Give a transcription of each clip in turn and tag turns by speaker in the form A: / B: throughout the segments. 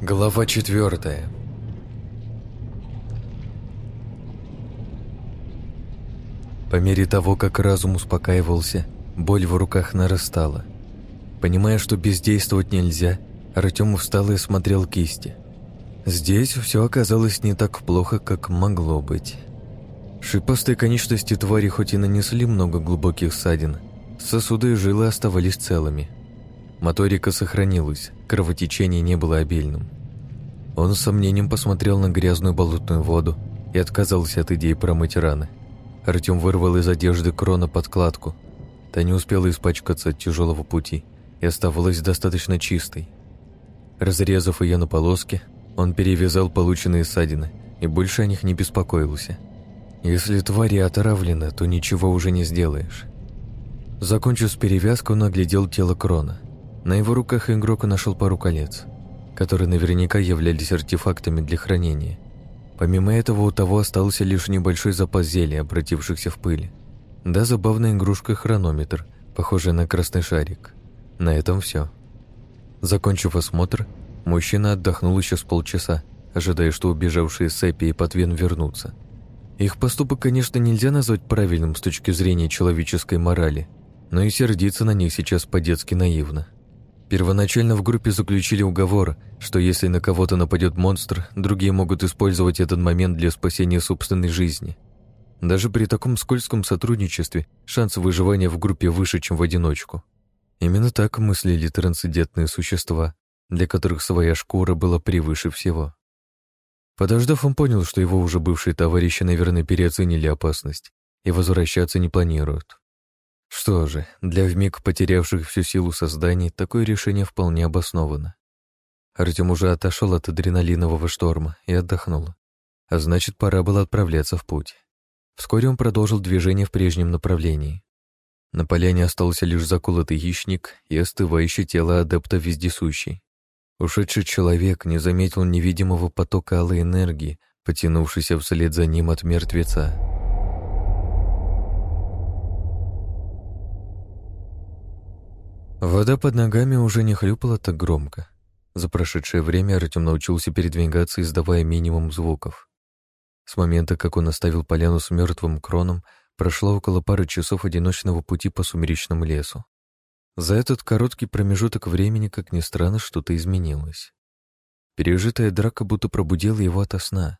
A: Глава четвертая. По мере того, как разум успокаивался, боль в руках нарастала. Понимая, что бездействовать нельзя, Артем встал и осмотрел кисти. Здесь все оказалось не так плохо, как могло быть. Шипастые конечности твари хоть и нанесли много глубоких ссадин, сосуды и жилы оставались целыми. Моторика сохранилась, кровотечение не было обильным. Он с сомнением посмотрел на грязную болотную воду и отказался от идеи промыть раны. Артем вырвал из одежды крона подкладку. Та не успела испачкаться от тяжелого пути и оставалась достаточно чистой. Разрезав ее на полоски, он перевязал полученные ссадины и больше о них не беспокоился. Если твари отравлены, то ничего уже не сделаешь. Закончив с перевязкой, он оглядел тело Крона. На его руках игрок нашел пару колец, которые наверняка являлись артефактами для хранения. Помимо этого, у того остался лишь небольшой запас зелий, обратившихся в пыль. Да, забавная игрушка-хронометр, похожая на красный шарик. На этом все. Закончив осмотр, мужчина отдохнул еще с полчаса, ожидая, что убежавшие Сэппи и Патвен вернутся. Их поступок, конечно, нельзя назвать правильным с точки зрения человеческой морали, но и сердиться на них сейчас по-детски наивно. Первоначально в группе заключили уговор, что если на кого-то нападет монстр, другие могут использовать этот момент для спасения собственной жизни. Даже при таком скользком сотрудничестве шанс выживания в группе выше, чем в одиночку. Именно так мыслили трансцендентные существа, для которых своя шкура была превыше всего. Подождав, он понял, что его уже бывшие товарищи, наверное, переоценили опасность и возвращаться не планируют. Что же, для вмиг потерявших всю силу созданий такое решение вполне обосновано. Артем уже отошел от адреналинового шторма и отдохнул. А значит, пора было отправляться в путь. Вскоре он продолжил движение в прежнем направлении. На поляне остался лишь заколотый хищник и остывающее тело адепта вездесущий. Ушедший человек не заметил невидимого потока алой энергии, потянувшейся вслед за ним от мертвеца. Вода под ногами уже не хлюпала так громко. За прошедшее время Артем научился передвигаться, издавая минимум звуков. С момента, как он оставил поляну с мертвым кроном, прошло около пары часов одиночного пути по сумеречному лесу. За этот короткий промежуток времени, как ни странно, что-то изменилось. Пережитая драка будто пробудила его ото сна.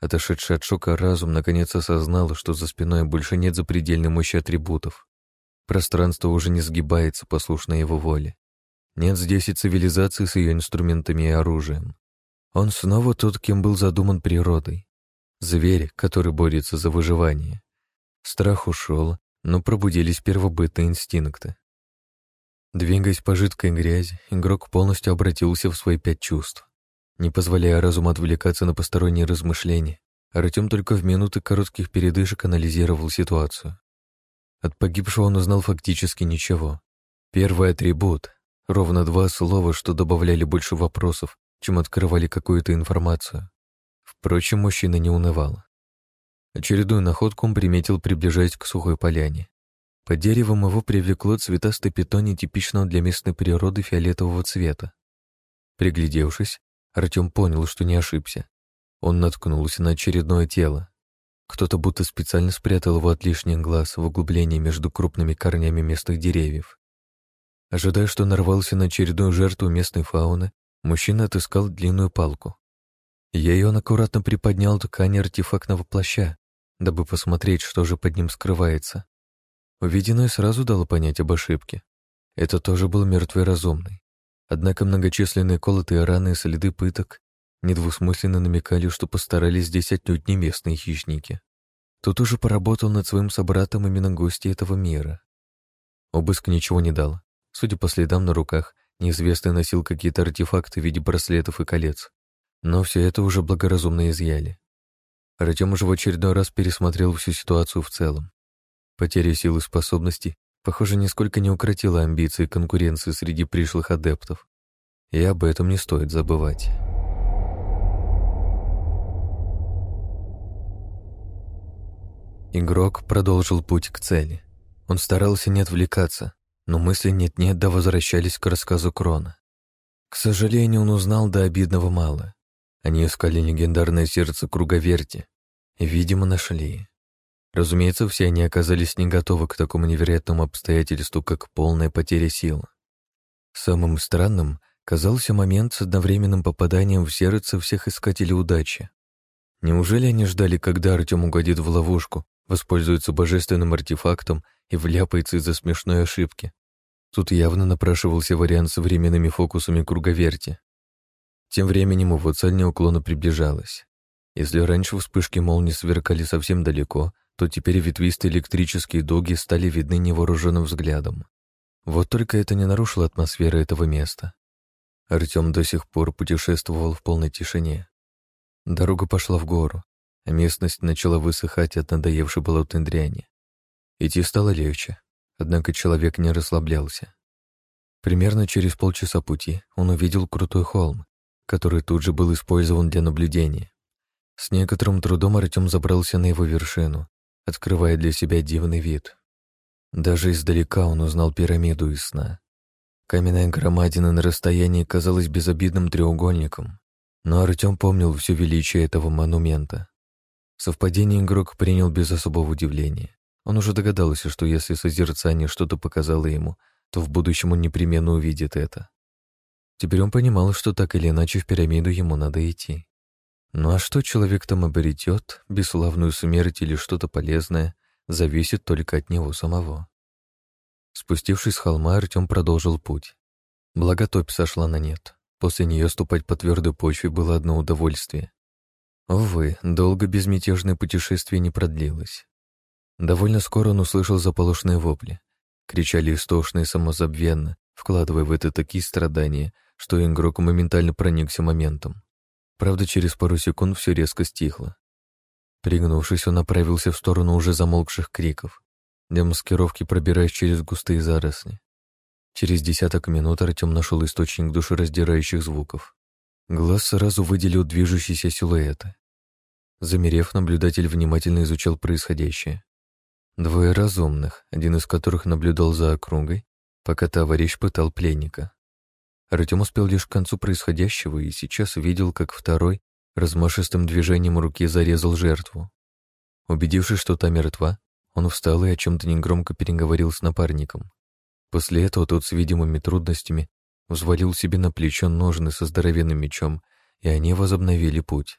A: Отошедший от шока разум наконец осознал, что за спиной больше нет запредельной мощи атрибутов. Пространство уже не сгибается, послушно его воле. Нет здесь и цивилизации с ее инструментами и оружием. Он снова тот, кем был задуман природой. Зверь, который борется за выживание. Страх ушел, но пробудились первобытные инстинкты. Двигаясь по жидкой грязи, игрок полностью обратился в свои пять чувств. Не позволяя разуму отвлекаться на посторонние размышления, Артем только в минуты коротких передышек анализировал ситуацию. От погибшего он узнал фактически ничего. Первый атрибут — ровно два слова, что добавляли больше вопросов, чем открывали какую-то информацию. Впрочем, мужчина не унывал. Очередную находку он приметил, приближаясь к сухой поляне. Под деревом его привлекло цветастое питоне типичного для местной природы фиолетового цвета. Приглядевшись, Артем понял, что не ошибся. Он наткнулся на очередное тело. Кто-то будто специально спрятал его от лишних глаз в углублении между крупными корнями местных деревьев. Ожидая, что нарвался на очередную жертву местной фауны, мужчина отыскал длинную палку. Ей он аккуратно приподнял ткань артефактного плаща, дабы посмотреть, что же под ним скрывается. Увиденное сразу дало понять об ошибке. Это тоже был мертвый разумный. Однако многочисленные колотые раны и следы пыток недвусмысленно намекали, что постарались здесь отнюдь не местные хищники. Тут уже поработал над своим собратом именно гости этого мира. Обыск ничего не дал. Судя по следам на руках, неизвестный носил какие-то артефакты в виде браслетов и колец. Но все это уже благоразумно изъяли. Артем уже в очередной раз пересмотрел всю ситуацию в целом. Потеря сил и способностей, похоже, нисколько не укротила амбиции конкуренции среди пришлых адептов. И об этом не стоит забывать. Игрок продолжил путь к цели. Он старался не отвлекаться, но мысли нет-нет да возвращались к рассказу Крона. К сожалению, он узнал до обидного мало. Они искали легендарное сердце круговерти и, видимо, нашли. Разумеется, все они оказались не готовы к такому невероятному обстоятельству, как полная потеря сил. Самым странным казался момент с одновременным попаданием в сердце всех искателей удачи. Неужели они ждали, когда Артем угодит в ловушку, воспользуется божественным артефактом и вляпается из-за смешной ошибки? Тут явно напрашивался вариант с временными фокусами круговерти. Тем временем его цель неуклонно приближалась. Если раньше вспышки молний сверкали совсем далеко, то теперь ветвистые электрические дуги стали видны невооруженным взглядом. Вот только это не нарушило атмосферы этого места. Артем до сих пор путешествовал в полной тишине. Дорога пошла в гору, а местность начала высыхать от надоевшей болотной дряни. Идти стало легче, однако человек не расслаблялся. Примерно через полчаса пути он увидел крутой холм, который тут же был использован для наблюдения. С некоторым трудом Артем забрался на его вершину, открывая для себя дивный вид. Даже издалека он узнал пирамиду из сна. Каменная громадина на расстоянии казалась безобидным треугольником, но Артем помнил все величие этого монумента. Совпадение игрок принял без особого удивления. Он уже догадался, что если созерцание что-то показало ему, то в будущем он непременно увидит это. Теперь он понимал, что так или иначе в пирамиду ему надо идти. Ну а что человек там обретет, бесславную смерть или что-то полезное, зависит только от него самого. Спустившись с холма, Артем продолжил путь. Благо топь сошла на нет. После нее ступать по твердой почве было одно удовольствие. Увы, долго безмятежное путешествие не продлилось. Довольно скоро он услышал заполошные вопли. Кричали истошно и самозабвенно, вкладывая в это такие страдания, что игрок моментально проникся моментом. Правда, через пару секунд все резко стихло. Пригнувшись, он направился в сторону уже замолкших криков, для маскировки пробираясь через густые заросли. Через десяток минут Артем нашел источник душераздирающих звуков. Глаз сразу выделил движущиеся силуэты. Замерев, наблюдатель внимательно изучал происходящее. Двое разумных, один из которых наблюдал за округой, пока товарищ пытал пленника. Артем успел лишь к концу происходящего и сейчас видел, как второй размашистым движением руки зарезал жертву. Убедившись, что та мертва, он встал и о чем-то негромко переговорил с напарником. После этого тот с видимыми трудностями взвалил себе на плечо ножны со здоровенным мечом, и они возобновили путь.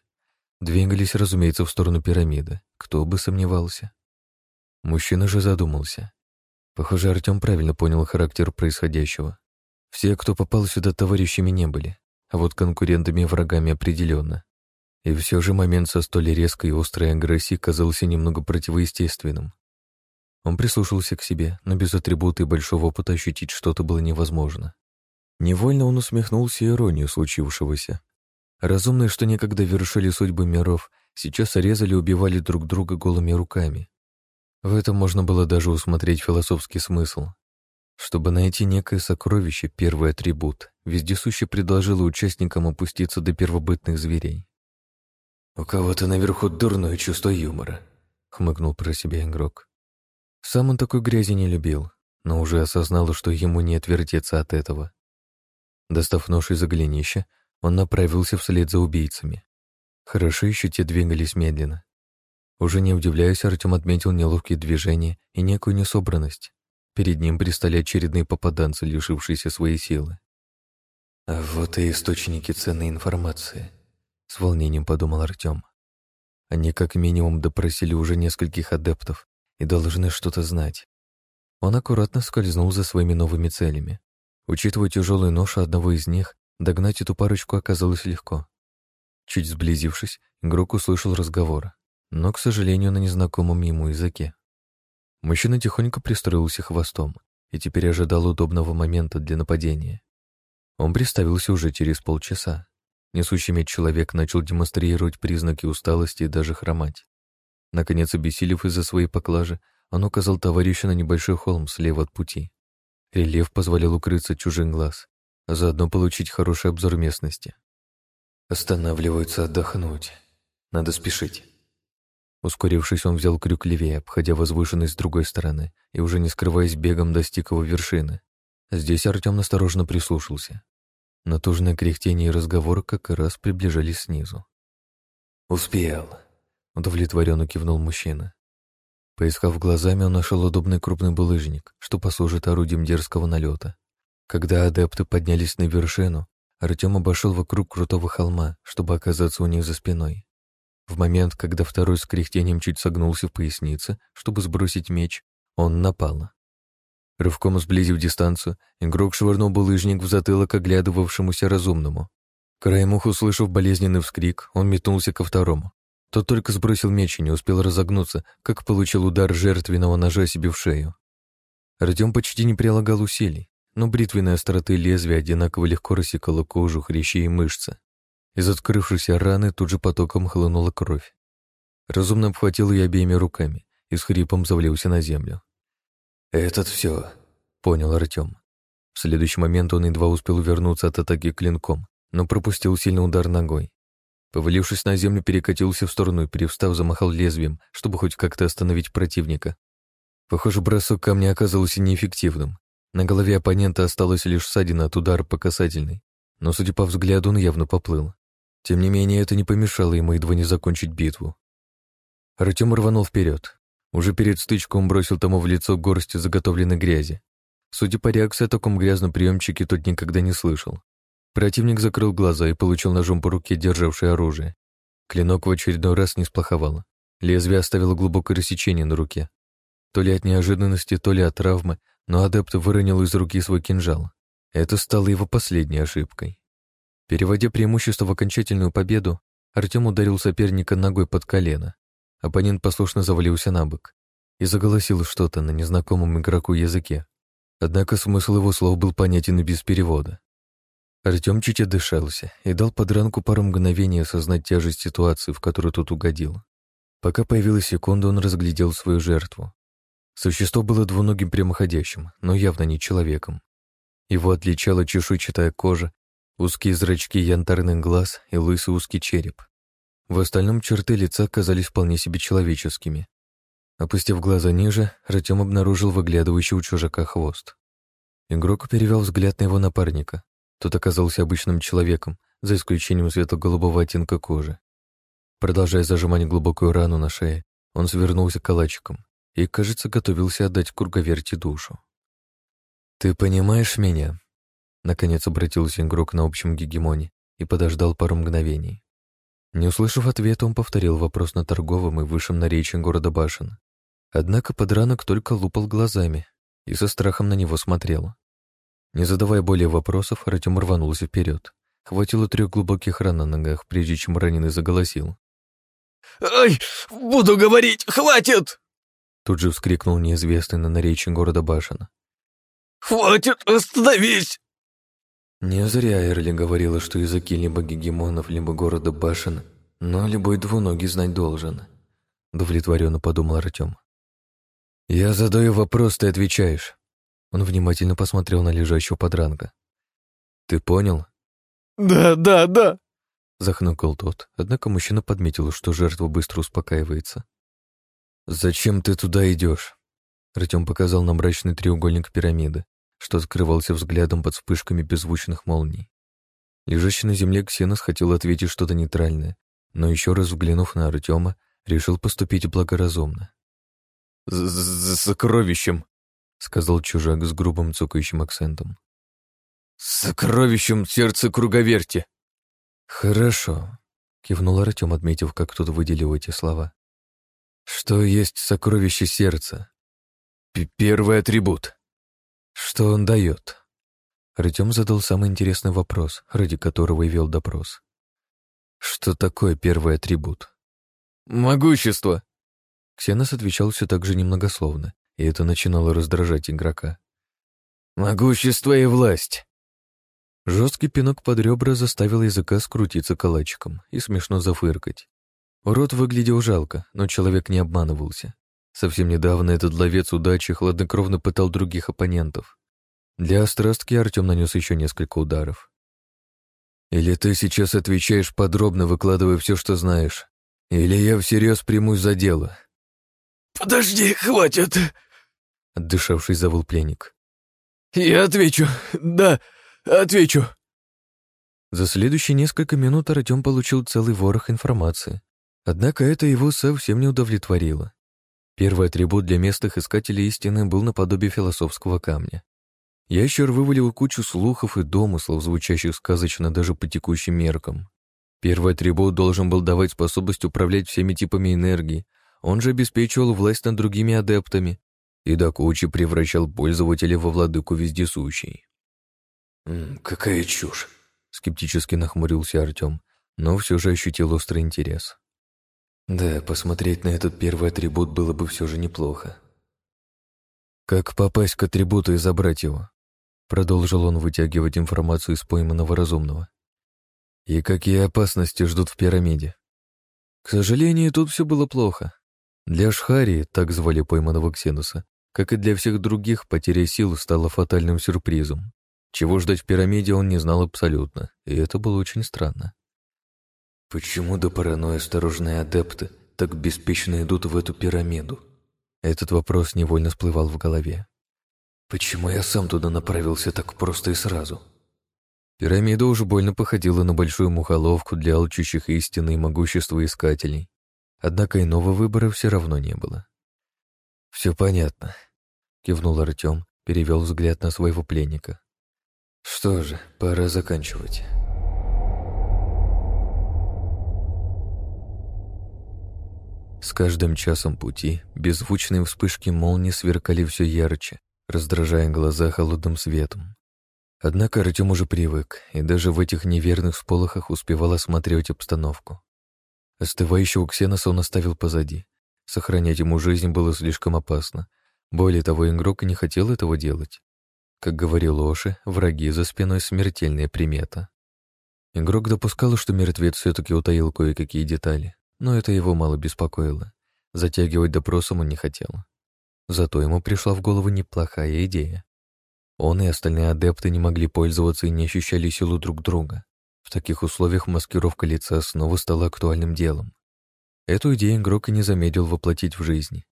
A: Двигались, разумеется, в сторону пирамиды. Кто бы сомневался. Мужчина же задумался. Похоже, Артем правильно понял характер происходящего. Все, кто попал сюда, товарищами не были, а вот конкурентами и врагами определенно. И все же момент со столь резкой и острой агрессией казался немного противоестественным. Он прислушался к себе, но без атрибута и большого опыта ощутить что-то было невозможно. Невольно он усмехнулся иронию случившегося. Разумные, что некогда вершили судьбы миров, сейчас резали и убивали друг друга голыми руками. В этом можно было даже усмотреть философский смысл. Чтобы найти некое сокровище, первый атрибут, вездесуще предложила участникам опуститься до первобытных зверей.
B: «У кого-то наверху дурное чувство юмора», —
A: хмыкнул про себя игрок. Сам он такой грязи не любил, но уже осознал, что ему не отвертеться от этого. Достав нож из оглянища, он направился вслед за убийцами. Хорошо еще те двигались медленно. Уже не удивляясь, Артем отметил неловкие движения и некую несобранность. Перед ним пристали очередные попаданцы, лишившиеся своей силы.
B: «А вот и источники ценной информации», — с волнением подумал Артем.
A: Они как минимум допросили уже нескольких адептов и должны что-то знать. Он аккуратно скользнул за своими новыми целями. Учитывая тяжелый нож одного из них, догнать эту парочку оказалось легко. Чуть сблизившись, игрок услышал разговор, но, к сожалению, на незнакомом ему языке. Мужчина тихонько пристроился хвостом и теперь ожидал удобного момента для нападения. Он приставился уже через полчаса. Несущий меч человек начал демонстрировать признаки усталости и даже хромать. Наконец, обессилев из-за своей поклажи, он указал товарищу на небольшой холм слева от пути. Рельеф позволял укрыться чужим глаз, а заодно получить хороший обзор местности.
B: «Останавливаются отдохнуть. Надо спешить».
A: Ускорившись, он взял крюк левее, обходя возвышенность с другой стороны, и уже не скрываясь бегом достиг его вершины. Здесь Артем осторожно прислушался. Натужное кряхтение и разговор как раз приближались снизу.
B: «Успел», —
A: удовлетворенно кивнул мужчина. Поискав глазами, он нашел удобный крупный булыжник, что послужит орудием дерзкого налета. Когда адепты поднялись на вершину, Артем обошел вокруг крутого холма, чтобы оказаться у них за спиной. В момент, когда второй с кряхтением чуть согнулся в пояснице, чтобы сбросить меч, он напал. Рывком сблизив дистанцию, игрок швырнул булыжник в затылок оглядывавшемуся разумному. Краем уха услышав болезненный вскрик, он метнулся ко второму. Тот только сбросил меч и не успел разогнуться, как получил удар жертвенного ножа себе в шею. Артем почти не прилагал усилий, но бритвенная остроты лезвия одинаково легко рассекала кожу, хрящи и мышцы. Из открывшейся раны тут же потоком хлынула кровь. Разумно обхватил ее обеими руками и с хрипом завалился на землю.
B: «Этот все», —
A: понял Артем. В следующий момент он едва успел увернуться от атаки клинком, но пропустил сильный удар ногой. Повалившись на землю, перекатился в сторону и, перевстав, замахал лезвием, чтобы хоть как-то остановить противника. Похоже, бросок камня оказался неэффективным. На голове оппонента осталась лишь ссадина от удара по касательной, но, судя по взгляду, он явно поплыл. Тем не менее, это не помешало ему едва не закончить битву. Артем рванул вперед. Уже перед стычкой он бросил тому в лицо горсть заготовленной грязи. Судя по реакции, о таком грязном приемчике тот никогда не слышал. Противник закрыл глаза и получил ножом по руке, державший оружие. Клинок в очередной раз не сплоховало. Лезвие оставило глубокое рассечение на руке. То ли от неожиданности, то ли от травмы, но адепт выронил из руки свой кинжал. Это стало его последней ошибкой. Переводя преимущество в окончательную победу, Артем ударил соперника ногой под колено. Оппонент послушно завалился на бок и заголосил что-то на незнакомом игроку языке. Однако смысл его слов был понятен и без перевода. Артем чуть отдышался и дал подранку пару мгновений осознать тяжесть ситуации, в которую тот угодил. Пока появилась секунда, он разглядел свою жертву. Существо было двуногим прямоходящим, но явно не человеком. Его отличала чешуйчатая кожа узкие зрачки янтарных глаз и лысый узкий череп. В остальном черты лица казались вполне себе человеческими. Опустив глаза ниже, Артем обнаружил выглядывающий у чужака хвост. Игрок перевел взгляд на его напарника. Тот оказался обычным человеком, за исключением светло-голубого оттенка кожи. Продолжая зажимать глубокую рану на шее, он свернулся калачиком и, кажется, готовился отдать круговерти душу. «Ты понимаешь меня?» Наконец обратился игрок на общем гегемоне и подождал пару мгновений. Не услышав ответа, он повторил вопрос на торговом и высшем наречии города Башен. Однако подранок только лупал глазами и со страхом на него смотрел. Не задавая более вопросов, Артем рванулся вперед. Хватило трех глубоких ран на ногах, прежде чем раненый заголосил.
C: «Ай, буду говорить, хватит!»
A: Тут же вскрикнул неизвестный на наречии города Башена.
C: «Хватит, остановись!»
A: Не зря Эрли говорила, что языки либо гегемонов, либо города башен, но любой двуногий знать должен. Удовлетворенно подумал Артем. «Я задаю вопрос, ты отвечаешь». Он внимательно посмотрел на лежащего подранка. «Ты понял?»
C: «Да, да, да!»
A: Захнукал тот, однако мужчина подметил, что жертва быстро успокаивается. «Зачем ты туда идешь?» Артем показал на мрачный треугольник пирамиды, что скрывался взглядом под вспышками беззвучных молний. Лежащий на земле Ксенос хотел ответить что-то нейтральное, но еще раз взглянув на Артема, решил поступить благоразумно.
C: «За сокровищем», — сказал чужак с грубым цокающим акцентом. «Сокровищем сердце круговерти».
A: «Хорошо», — кивнул Артем, отметив, как кто-то выделил эти слова. «Что есть сокровище сердца?»
C: П «Первый атрибут»,
A: что он дает? Артем задал самый интересный вопрос, ради которого и вел допрос. Что такое первый атрибут?
C: Могущество.
A: Ксенос отвечал все так же немногословно, и это начинало раздражать игрока.
C: Могущество и власть.
A: Жесткий пинок под ребра заставил языка скрутиться калачиком и смешно зафыркать. Урод выглядел жалко, но человек не обманывался. Совсем недавно этот ловец удачи хладнокровно пытал других оппонентов. Для острастки Артем нанес еще несколько ударов. «Или ты сейчас отвечаешь подробно, выкладывая все, что знаешь, или я всерьез примусь за дело».
C: «Подожди, хватит!»
A: Отдышавшись, завыл пленник.
C: «Я отвечу, да, отвечу!»
A: За следующие несколько минут Артем получил целый ворох информации. Однако это его совсем не удовлетворило. Первый атрибут для местных искателей истины был наподобие философского камня. Ящер вывалил кучу слухов и домыслов, звучащих сказочно даже по текущим меркам. Первый атрибут должен был давать способность управлять всеми типами энергии, он же обеспечивал власть над другими адептами и до кучи превращал пользователя во владыку вездесущий.
B: «Какая чушь!» — скептически нахмурился Артем, но все же ощутил острый интерес. «Да, посмотреть на этот первый атрибут было бы все же неплохо».
A: «Как попасть к атрибуту и забрать его?» Продолжил он вытягивать информацию из пойманного разумного. «И какие опасности ждут в пирамиде?» К сожалению, тут все было плохо. Для Шхари, так звали пойманного Ксенуса, как и для всех других, потеря сил стала фатальным сюрпризом. Чего ждать в пирамиде он не знал абсолютно, и это было очень странно.
B: «Почему до паранойи осторожные адепты так беспечно идут в эту пирамиду?»
A: Этот вопрос невольно всплывал в голове.
B: «Почему я сам туда направился так просто и сразу?»
A: Пирамида уж больно походила на большую мухоловку для алчущих истины и могущества искателей. Однако иного выбора все равно не было. «Все понятно», — кивнул Артем, перевел взгляд на своего пленника.
B: «Что же, пора заканчивать».
A: С каждым часом пути беззвучные вспышки молнии сверкали все ярче, раздражая глаза холодным светом. Однако Артем уже привык, и даже в этих неверных всполохах успевал осматривать обстановку. Остывающего ксеноса он оставил позади. Сохранять ему жизнь было слишком опасно. Более того, игрок не хотел этого делать. Как говорил Оши, враги за спиной смертельная примета. Игрок допускал, что мертвец все-таки утаил кое-какие детали, но это его мало беспокоило. Затягивать допросом он не хотел. Зато ему пришла в голову неплохая идея. Он и остальные адепты не могли пользоваться и не ощущали силу друг друга. В таких условиях маскировка лица снова стала актуальным делом. Эту идею игрок и не замедлил воплотить в жизни.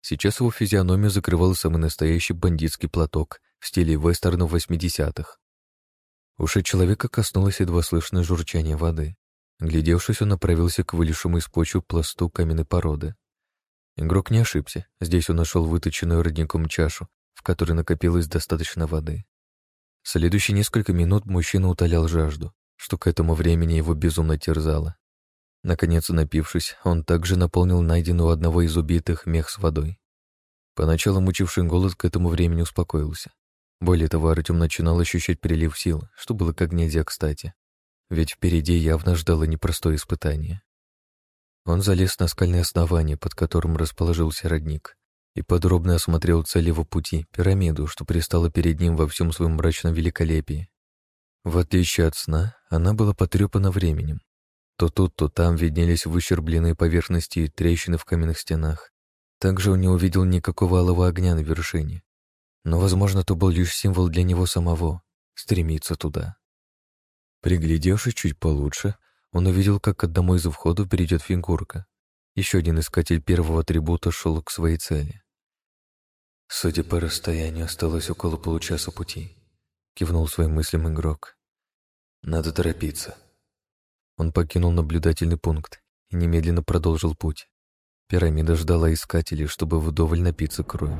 A: Сейчас его физиономию закрывал самый настоящий бандитский платок в стиле вестерна 80-х. Уши человека коснулось едва слышное журчание воды. Глядевшись, он направился к вылезшему из почвы пласту каменной породы. Игрок не ошибся. Здесь он нашел выточенную родником чашу, в которой накопилось достаточно воды. Следующие несколько минут мужчина утолял жажду что к этому времени его безумно терзало. Наконец, напившись, он также наполнил найденную у одного из убитых мех с водой. Поначалу мучивший голод к этому времени успокоился. Более того, Артем начинал ощущать прилив сил, что было как нельзя кстати. Ведь впереди явно ждало непростое испытание. Он залез на скальное основание, под которым расположился родник, и подробно осмотрел цель его пути, пирамиду, что пристала перед ним во всем своем мрачном великолепии. В отличие от сна, она была потрепана временем. То тут, то там виднелись выщербленные поверхности и трещины в каменных стенах. Также он не увидел никакого алого огня на вершине. Но, возможно, то был лишь символ для него самого — стремиться туда. Приглядевшись чуть получше, он увидел, как к одному из входов перейдет фигурка. Еще один искатель первого атрибута шел к своей цели.
B: Судя по расстоянию, осталось около получаса пути.
A: — кивнул своим мыслям игрок.
B: «Надо торопиться».
A: Он покинул наблюдательный пункт и немедленно продолжил путь. Пирамида ждала искателей, чтобы вдоволь напиться крови.